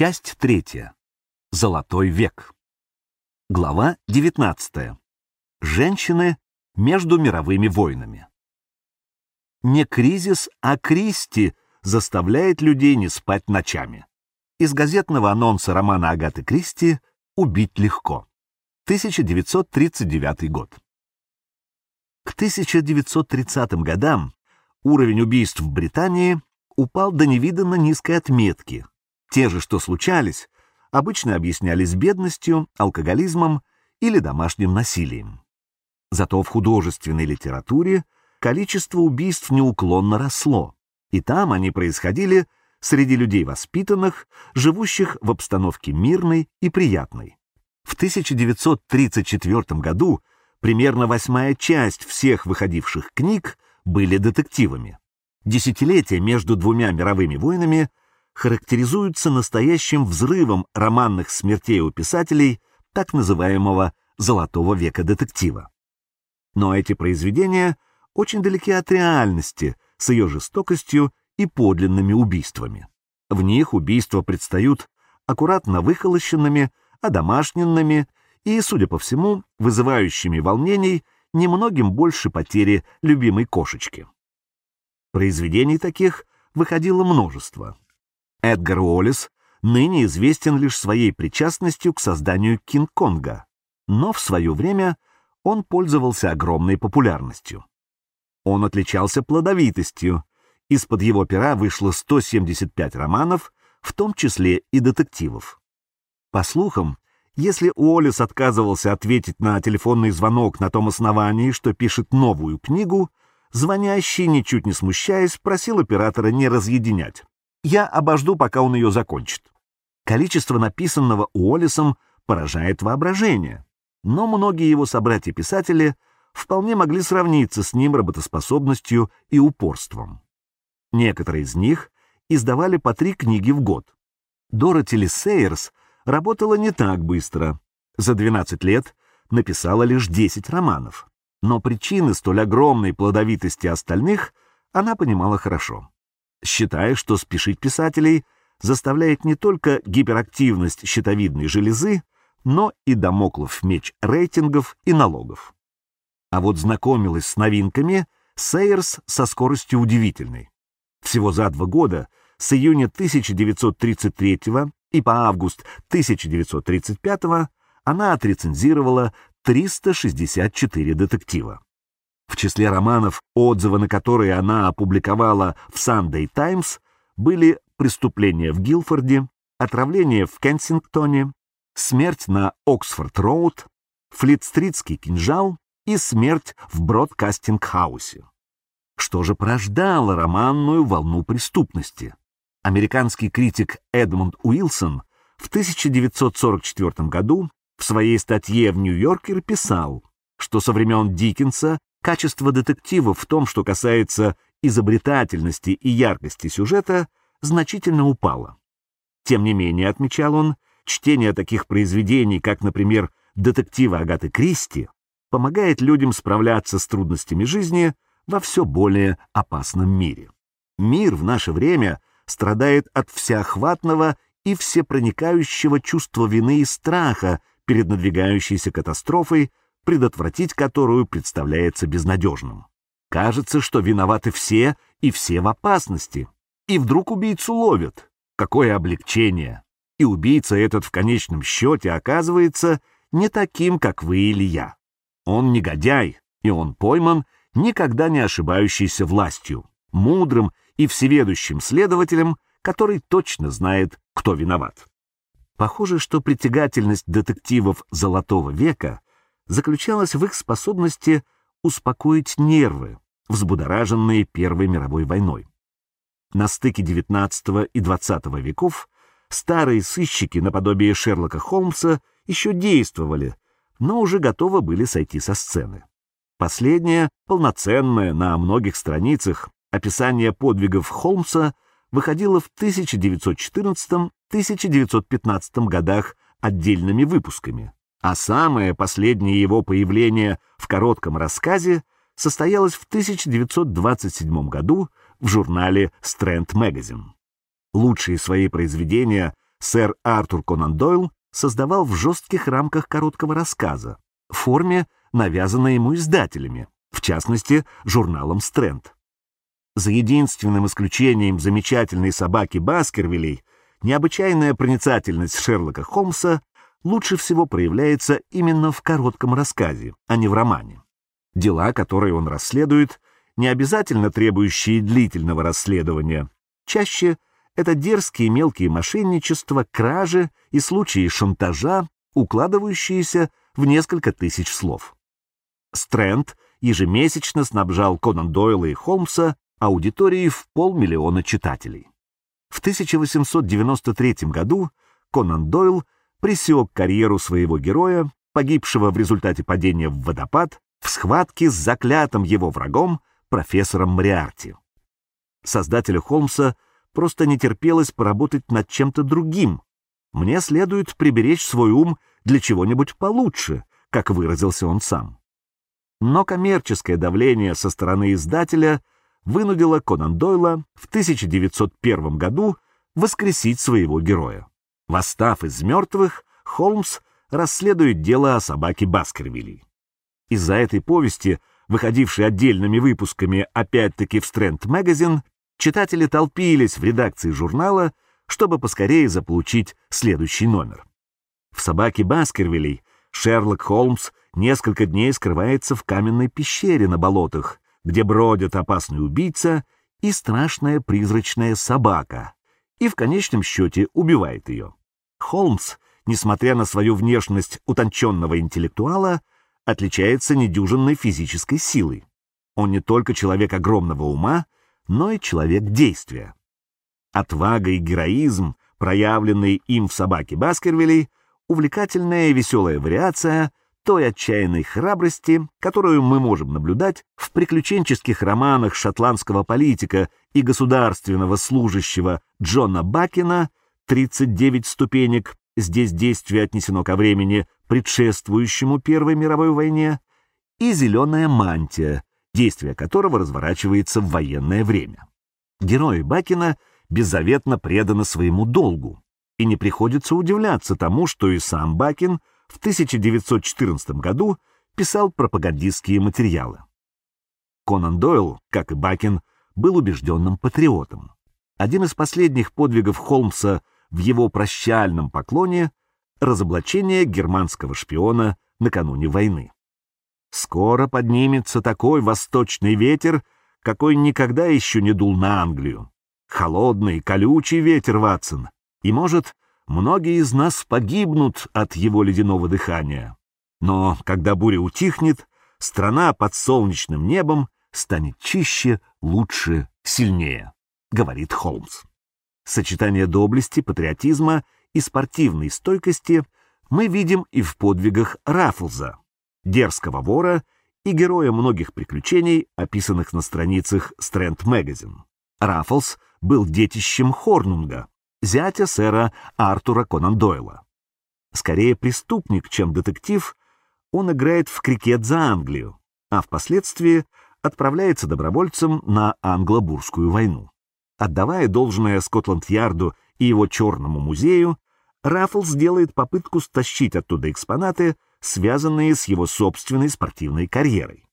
Часть третья. Золотой век. Глава 19. Женщины между мировыми войнами. Не кризис, а Кристи заставляет людей не спать ночами. Из газетного анонса романа Агаты Кристи «Убить легко». 1939 год. К 1930 годам уровень убийств в Британии упал до невиданно низкой отметки. Те же, что случались, обычно объяснялись бедностью, алкоголизмом или домашним насилием. Зато в художественной литературе количество убийств неуклонно росло, и там они происходили среди людей воспитанных, живущих в обстановке мирной и приятной. В 1934 году примерно восьмая часть всех выходивших книг были детективами. Десятилетия между двумя мировыми войнами характеризуются настоящим взрывом романных смертей у писателей так называемого «золотого века детектива». Но эти произведения очень далеки от реальности с ее жестокостью и подлинными убийствами. В них убийства предстают аккуратно выхолощенными, одомашненными и, судя по всему, вызывающими волнений немногим больше потери любимой кошечки. Произведений таких выходило множество. Эдгар Уоллес ныне известен лишь своей причастностью к созданию Кинг-Конга, но в свое время он пользовался огромной популярностью. Он отличался плодовитостью, из-под его пера вышло 175 романов, в том числе и детективов. По слухам, если Уоллес отказывался ответить на телефонный звонок на том основании, что пишет новую книгу, Звонящий, ничуть не смущаясь, просил оператора не разъединять. «Я обожду, пока он ее закончит». Количество написанного Уоллесом поражает воображение, но многие его собратья-писатели вполне могли сравниться с ним работоспособностью и упорством. Некоторые из них издавали по три книги в год. Дороти Ли Сейерс работала не так быстро. За 12 лет написала лишь 10 романов но причины столь огромной плодовитости остальных она понимала хорошо, считая, что спешить писателей заставляет не только гиперактивность щитовидной железы, но и домоклов меч рейтингов и налогов. А вот знакомилась с новинками Сейерс со скоростью удивительной. Всего за два года, с июня 1933 и по август 1935 она отрецензировала 364 детектива. В числе романов, отзывы на которые она опубликовала в Sunday Times, были «Преступление в Гилфорде», «Отравление в Кенсингтоне», «Смерть на Оксфорд-Роуд», «Флит-стритский кинжал» и «Смерть в Бродкастинг-хаусе». Что же порождало романную волну преступности? Американский критик Эдмунд Уилсон в 1944 году в своей статье в «Нью-Йоркер» писал, что со времен Диккенса качество детектива в том, что касается изобретательности и яркости сюжета, значительно упало. Тем не менее, отмечал он, чтение таких произведений, как, например, детективы Агаты Кристи, помогает людям справляться с трудностями жизни во все более опасном мире. Мир в наше время страдает от всеохватного и всепроникающего чувства вины и страха перед надвигающейся катастрофой, предотвратить которую представляется безнадежным. Кажется, что виноваты все и все в опасности. И вдруг убийцу ловят. Какое облегчение! И убийца этот в конечном счете оказывается не таким, как вы или я. Он негодяй, и он пойман никогда не ошибающейся властью, мудрым и всеведущим следователем, который точно знает, кто виноват. Похоже, что притягательность детективов Золотого века заключалась в их способности успокоить нервы, взбудораженные Первой мировой войной. На стыке XIX и XX веков старые сыщики наподобие Шерлока Холмса еще действовали, но уже готовы были сойти со сцены. Последнее, полноценное на многих страницах описание подвигов Холмса выходило в 1914 1915 годах отдельными выпусками, а самое последнее его появление в коротком рассказе состоялось в 1927 году в журнале Strand Magazine. Лучшие свои произведения сэр Артур Конан Дойл создавал в жестких рамках короткого рассказа, в форме, навязанной ему издателями, в частности, журналом «Стрэнд». За единственным исключением замечательной собаки Баскервилей, необычайная проницательность Шерлока Холмса лучше всего проявляется именно в коротком рассказе, а не в романе. Дела, которые он расследует, не обязательно требующие длительного расследования, чаще это дерзкие мелкие мошенничества, кражи и случаи шантажа, укладывающиеся в несколько тысяч слов. Стрэнд ежемесячно снабжал Конан Дойла и Холмса аудиторией в полмиллиона читателей. В 1893 году Конан Дойл пресек карьеру своего героя, погибшего в результате падения в водопад, в схватке с заклятым его врагом, профессором Мариарти. Создателю Холмса просто не терпелось поработать над чем-то другим. Мне следует приберечь свой ум для чего-нибудь получше, как выразился он сам. Но коммерческое давление со стороны издателя вынудило Конан Дойла в 1901 году воскресить своего героя. Восстав из мертвых, Холмс расследует дело о собаке Баскервилей. Из-за этой повести, выходившей отдельными выпусками опять-таки в Стрэнд Magazine, читатели толпились в редакции журнала, чтобы поскорее заполучить следующий номер. В «Собаке Баскервилей» Шерлок Холмс несколько дней скрывается в каменной пещере на болотах, где бродят опасный убийца и страшная призрачная собака, и в конечном счете убивает ее. Холмс, несмотря на свою внешность утонченного интеллектуала, отличается недюжинной физической силой. Он не только человек огромного ума, но и человек действия. Отвага и героизм, проявленные им в собаке Баскервилей, увлекательная и веселая вариация той отчаянной храбрости, которую мы можем наблюдать в приключенческих романах шотландского политика и государственного служащего Джона Бакина «39 ступенек», здесь действие отнесено ко времени, предшествующему Первой мировой войне, и «Зеленая мантия», действие которого разворачивается в военное время. Герои Бакина беззаветно преданы своему долгу, и не приходится удивляться тому, что и сам Бакин в 1914 году писал пропагандистские материалы. Конан Дойл, как и Бакин, был убежденным патриотом. Один из последних подвигов Холмса в его прощальном поклоне — разоблачение германского шпиона накануне войны. Скоро поднимется такой восточный ветер, какой никогда еще не дул на Англию. Холодный, колючий ветер, Ватсон, и, может, многие из нас погибнут от его ледяного дыхания. Но когда буря утихнет, страна под солнечным небом станет чище, лучше, сильнее, говорит Холмс. Сочетание доблести, патриотизма и спортивной стойкости мы видим и в подвигах Раффлза, дерзкого вора и героя многих приключений, описанных на страницах Стрэнд Magazine. Раффлс был детищем Хорнунга, зятя сэра Артура Конан Дойла. Скорее преступник, чем детектив, он играет в крикет за Англию, а впоследствии отправляется добровольцем на англо-бурскую войну. Отдавая должное Скотланд-Ярду и его черному музею, Раффлс делает попытку стащить оттуда экспонаты, связанные с его собственной спортивной карьерой.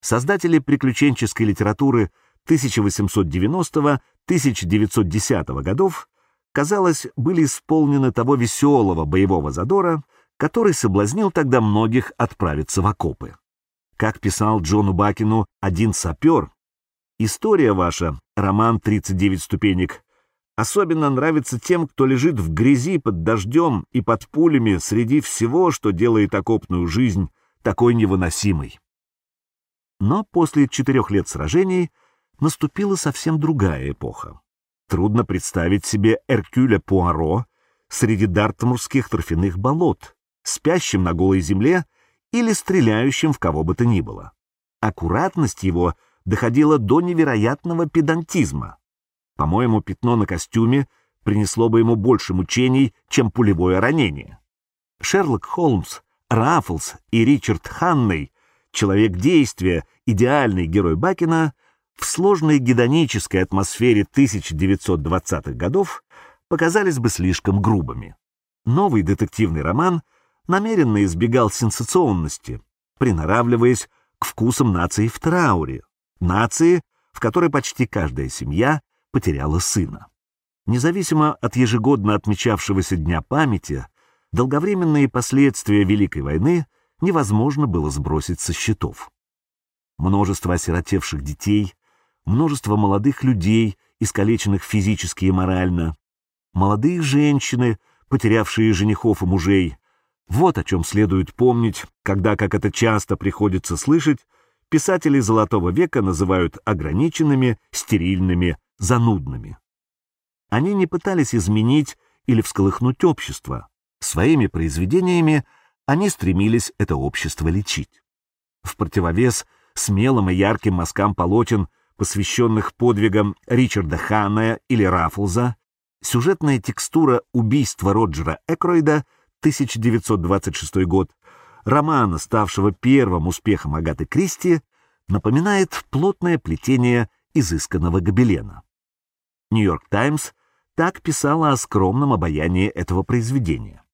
Создатели приключенческой литературы 1890-1910 годов казалось, были исполнены того веселого боевого задора, который соблазнил тогда многих отправиться в окопы. Как писал Джону Бакину один сапер, «История ваша, роман «39 ступенек», особенно нравится тем, кто лежит в грязи под дождем и под пулями среди всего, что делает окопную жизнь такой невыносимой». Но после четырех лет сражений наступила совсем другая эпоха. Трудно представить себе Эркюля Пуаро среди дартмурских торфяных болот, спящим на голой земле или стреляющим в кого бы то ни было. Аккуратность его доходила до невероятного педантизма. По-моему, пятно на костюме принесло бы ему больше мучений, чем пулевое ранение. Шерлок Холмс, Раффлс и Ричард Ханней, человек действия, идеальный герой Бакина, в сложной гедонической атмосфере 1920-х годов показались бы слишком грубыми. Новый детективный роман намеренно избегал сенсационности, приноравливаясь к вкусам нации в трауре, нации, в которой почти каждая семья потеряла сына. Независимо от ежегодно отмечавшегося Дня памяти, долговременные последствия Великой войны невозможно было сбросить со счетов. Множество осиротевших детей, множество молодых людей, искалеченных физически и морально, молодые женщины, потерявшие женихов и мужей. Вот о чем следует помнить, когда, как это часто приходится слышать, писатели Золотого века называют ограниченными, стерильными, занудными. Они не пытались изменить или всколыхнуть общество. Своими произведениями они стремились это общество лечить. В противовес смелым и ярким мазкам полотен, посвященных подвигам Ричарда Ханна или Раффлза, сюжетная текстура «Убийства Роджера Экройда» 1926 год, романа, ставшего первым успехом Агаты Кристи, напоминает плотное плетение изысканного гобелена. «Нью-Йорк Таймс» так писала о скромном обаянии этого произведения.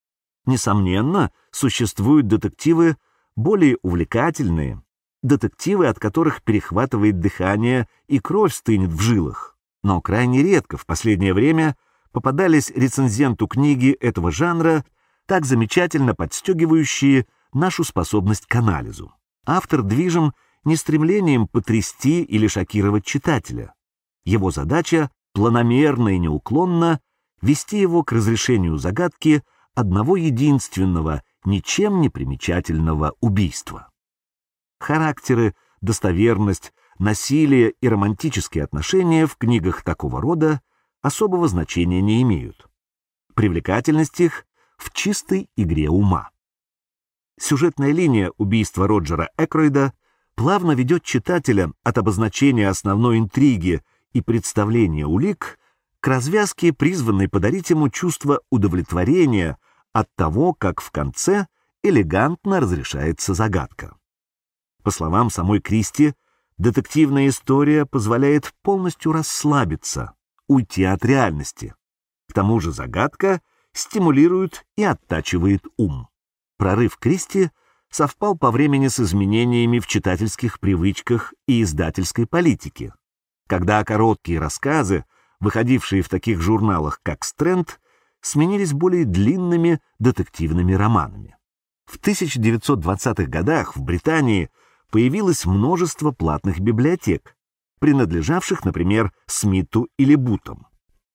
Несомненно, существуют детективы более увлекательные, детективы, от которых перехватывает дыхание и кровь стынет в жилах. Но крайне редко в последнее время попадались рецензенту книги этого жанра, так замечательно подстегивающие нашу способность к анализу. Автор движим не стремлением потрясти или шокировать читателя. Его задача — планомерно и неуклонно вести его к разрешению загадки одного единственного, ничем не примечательного убийства. Характеры, достоверность, насилие и романтические отношения в книгах такого рода особого значения не имеют. Привлекательность их в чистой игре ума. Сюжетная линия убийства Роджера Экройда плавно ведет читателя от обозначения основной интриги и представления улик к развязке, призванной подарить ему чувство удовлетворения от того, как в конце элегантно разрешается загадка. По словам самой Кристи, детективная история позволяет полностью расслабиться, уйти от реальности. К тому же загадка стимулирует и оттачивает ум. Прорыв Кристи совпал по времени с изменениями в читательских привычках и издательской политике, когда короткие рассказы, выходившие в таких журналах, как «Стрэнд», сменились более длинными детективными романами. В 1920-х годах в Британии появилось множество платных библиотек, принадлежавших, например, Смиту или Бутам.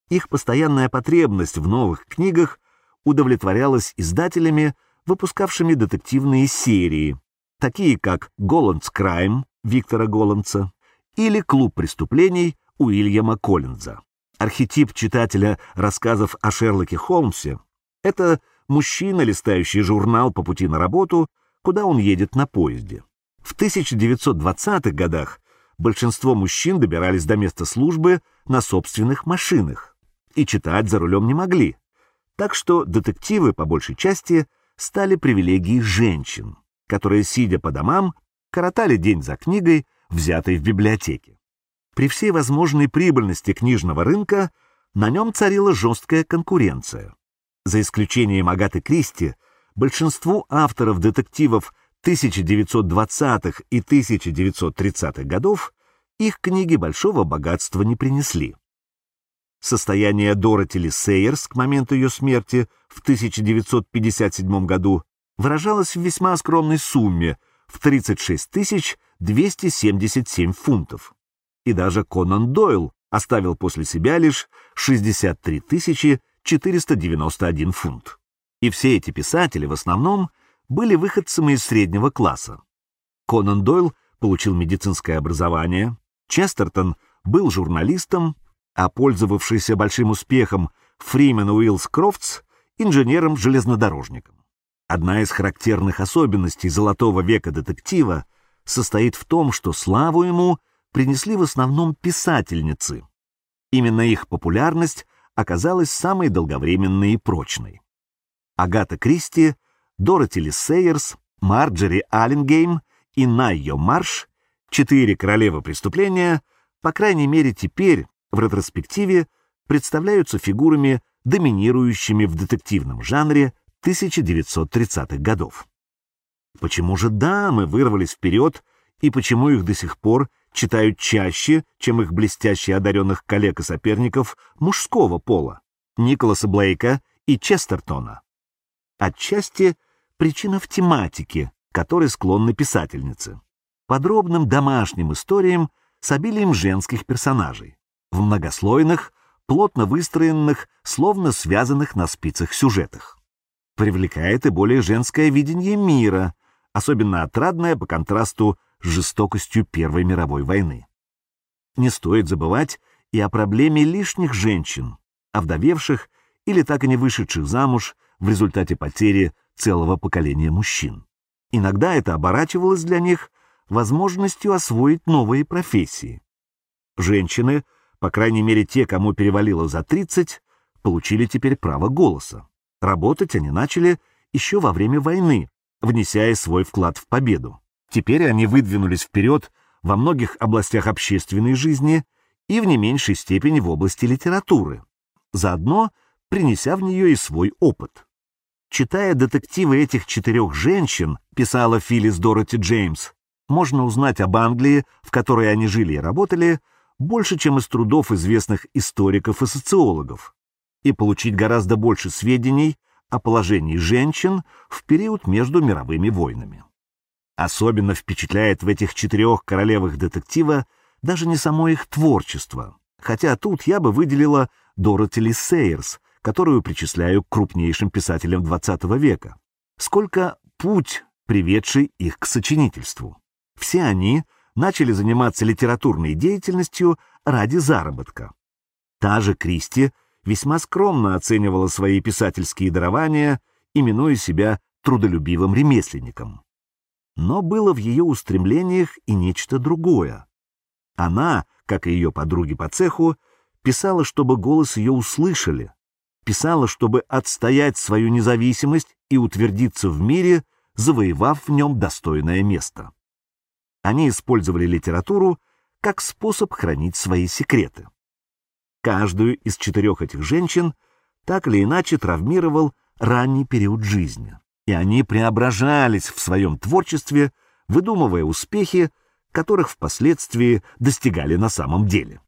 Их постоянная потребность в новых книгах удовлетворялась издателями, выпускавшими детективные серии, такие как «Gollancz Crime» Виктора Голландса или «Клуб преступлений» Уильяма Коллинза. Архетип читателя рассказов о Шерлоке Холмсе — это мужчина, листающий журнал по пути на работу, куда он едет на поезде. В 1920-х годах большинство мужчин добирались до места службы на собственных машинах и читать за рулем не могли, так что детективы, по большей части, стали привилегией женщин, которые, сидя по домам, коротали день за книгой, взятой в библиотеке. При всей возможной прибыльности книжного рынка на нем царила жесткая конкуренция. За исключением Агаты Кристи, большинству авторов детективов 1920-х и 1930-х годов их книги большого богатства не принесли. Состояние Дороти Ли Сейерс к моменту ее смерти в 1957 году выражалось в весьма скромной сумме в 36 277 фунтов и даже Конан Дойл оставил после себя лишь 63 491 фунт. И все эти писатели в основном были выходцами из среднего класса. Конан Дойл получил медицинское образование, Честертон был журналистом, а пользовавшийся большим успехом Фримен Уиллс Крофтс — инженером-железнодорожником. Одна из характерных особенностей золотого века детектива состоит в том, что славу ему принесли в основном писательницы. Именно их популярность оказалась самой долговременной и прочной. Агата Кристи, Дороти Ли Сейерс, Марджери Алленгейм и Найо Марш, четыре королевы преступления, по крайней мере теперь, в ретроспективе, представляются фигурами доминирующими в детективном жанре 1930-х годов. Почему же дамы вырвались вперед и почему их до сих пор читают чаще, чем их блестяще одаренных коллег и соперников мужского пола, Николаса Блейка и Честертона? Отчасти причина в тематике, которой склонны писательницы. Подробным домашним историям с обилием женских персонажей, в многослойных, плотно выстроенных, словно связанных на спицах сюжетах. Привлекает и более женское видение мира, особенно отрадное по контрасту с жестокостью Первой мировой войны. Не стоит забывать и о проблеме лишних женщин, овдовевших или так и не вышедших замуж в результате потери целого поколения мужчин. Иногда это оборачивалось для них возможностью освоить новые профессии. Женщины, по крайней мере те, кому перевалило за 30, получили теперь право голоса. Работать они начали еще во время войны, внеся и свой вклад в победу. Теперь они выдвинулись вперед во многих областях общественной жизни и в не меньшей степени в области литературы, заодно принеся в нее и свой опыт. Читая детективы этих четырех женщин, писала Филлис Дороти Джеймс, можно узнать об Англии, в которой они жили и работали, больше, чем из трудов известных историков и социологов, и получить гораздо больше сведений о положении женщин в период между мировыми войнами. Особенно впечатляет в этих четырех королевах детектива даже не само их творчество, хотя тут я бы выделила Дороти Ли Сейерс, которую причисляю к крупнейшим писателям XX века, сколько путь, приведший их к сочинительству. Все они начали заниматься литературной деятельностью ради заработка. Та же Кристи весьма скромно оценивала свои писательские дарования, именуя себя трудолюбивым ремесленником. Но было в ее устремлениях и нечто другое. Она, как и ее подруги по цеху, писала, чтобы голос ее услышали, писала, чтобы отстоять свою независимость и утвердиться в мире, завоевав в нем достойное место. Они использовали литературу как способ хранить свои секреты. Каждую из четырех этих женщин так или иначе травмировал ранний период жизни и они преображались в своем творчестве, выдумывая успехи, которых впоследствии достигали на самом деле.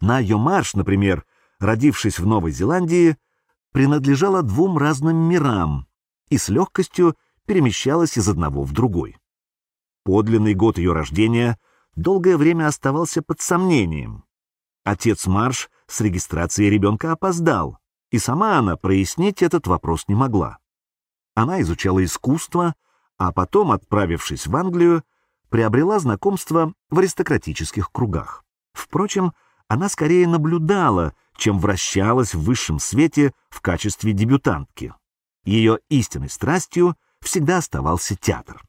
Найо Марш, например, родившись в Новой Зеландии, принадлежала двум разным мирам и с легкостью перемещалась из одного в другой. Подлинный год ее рождения долгое время оставался под сомнением. Отец Марш с регистрацией ребенка опоздал, и сама она прояснить этот вопрос не могла. Она изучала искусство, а потом, отправившись в Англию, приобрела знакомство в аристократических кругах. Впрочем, она скорее наблюдала, чем вращалась в высшем свете в качестве дебютантки. Ее истинной страстью всегда оставался театр.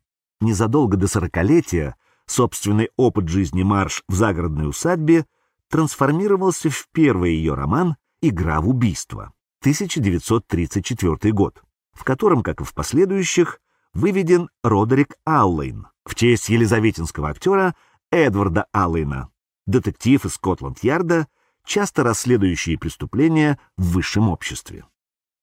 Незадолго до сорокалетия собственный опыт жизни Марш в загородной усадьбе трансформировался в первый ее роман «Игра в убийство» 1934 год в котором, как и в последующих, выведен Родерик Аллейн в честь елизаветинского актера Эдварда Аллейна, детектив из Скотланд-Ярда, часто расследующий преступления в высшем обществе.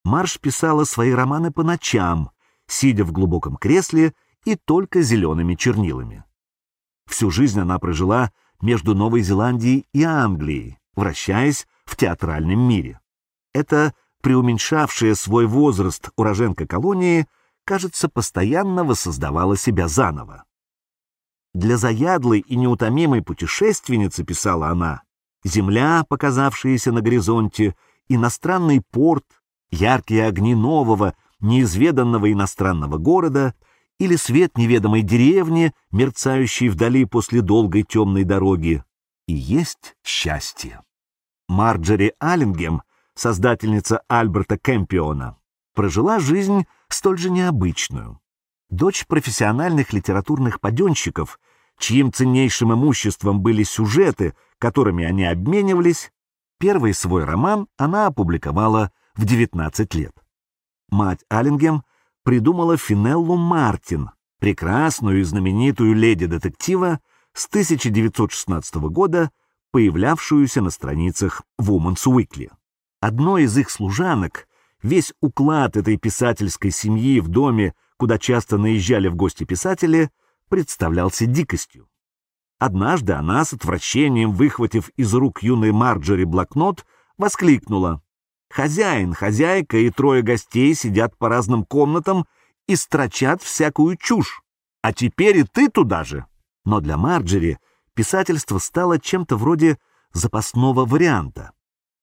Марш писала свои романы по ночам, сидя в глубоком кресле и только зелеными чернилами. Всю жизнь она прожила между Новой Зеландией и Англией, вращаясь в театральном мире. Это преуменьшавшая свой возраст уроженка колонии, кажется, постоянно воссоздавала себя заново. Для заядлой и неутомимой путешественницы, писала она, земля, показавшаяся на горизонте, иностранный порт, яркие огни нового, неизведанного иностранного города или свет неведомой деревни, мерцающей вдали после долгой темной дороги, и есть счастье. Марджери Аллингем создательница Альберта Кэмпиона, прожила жизнь столь же необычную. Дочь профессиональных литературных паденщиков, чьим ценнейшим имуществом были сюжеты, которыми они обменивались, первый свой роман она опубликовала в 19 лет. Мать Аллингем придумала Финеллу Мартин, прекрасную и знаменитую леди-детектива с 1916 года, появлявшуюся на страницах Woman's Weekly. Одной из их служанок весь уклад этой писательской семьи в доме, куда часто наезжали в гости писатели, представлялся дикостью. Однажды она, с отвращением выхватив из рук юной Марджори блокнот, воскликнула. «Хозяин, хозяйка и трое гостей сидят по разным комнатам и строчат всякую чушь. А теперь и ты туда же!» Но для Марджери писательство стало чем-то вроде запасного варианта.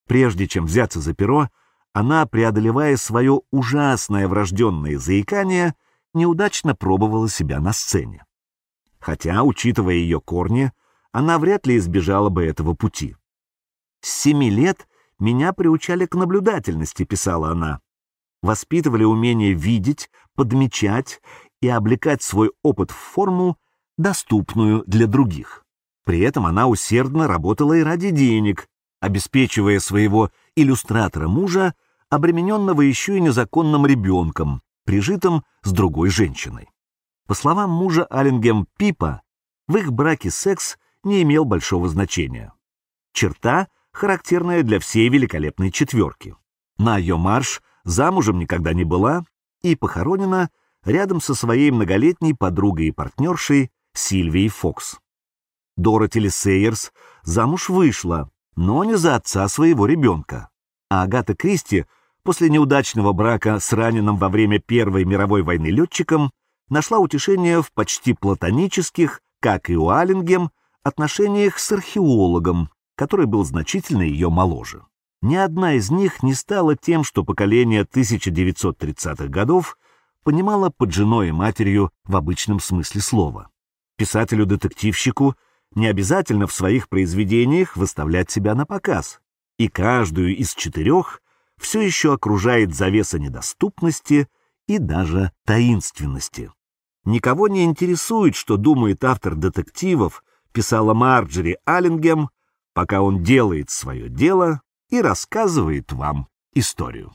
Прежде чем взяться за перо, она, преодолевая свое ужасное врожденное заикание, неудачно пробовала себя на сцене. Хотя, учитывая ее корни, она вряд ли избежала бы этого пути. «С семи лет меня приучали к наблюдательности», — писала она. «Воспитывали умение видеть, подмечать и облекать свой опыт в форму, доступную для других. При этом она усердно работала и ради денег, обеспечивая своего иллюстратора мужа, обремененного еще и незаконным ребенком, прижитым с другой женщиной. По словам мужа Аллингем Пипа, в их браке секс не имел большого значения. Черта, характерная для всей великолепной четверки. На ее марш замужем никогда не была и похоронена рядом со своей многолетней подругой и партнершей Сильвией Фокс. Дороти Ли Сейерс замуж вышла, но не за отца своего ребенка. А Агата Кристи после неудачного брака с раненым во время Первой мировой войны летчиком нашла утешение в почти платонических, как и у Аллингем, отношениях с археологом, который был значительно ее моложе. Ни одна из них не стала тем, что поколение 1930-х годов понимало под женой и матерью в обычном смысле слова. Писателю-детективщику не обязательно в своих произведениях выставлять себя на показ, и каждую из четырех все еще окружает завеса недоступности и даже таинственности. Никого не интересует, что думает автор детективов, писала Марджери Аллингем, пока он делает свое дело и рассказывает вам историю.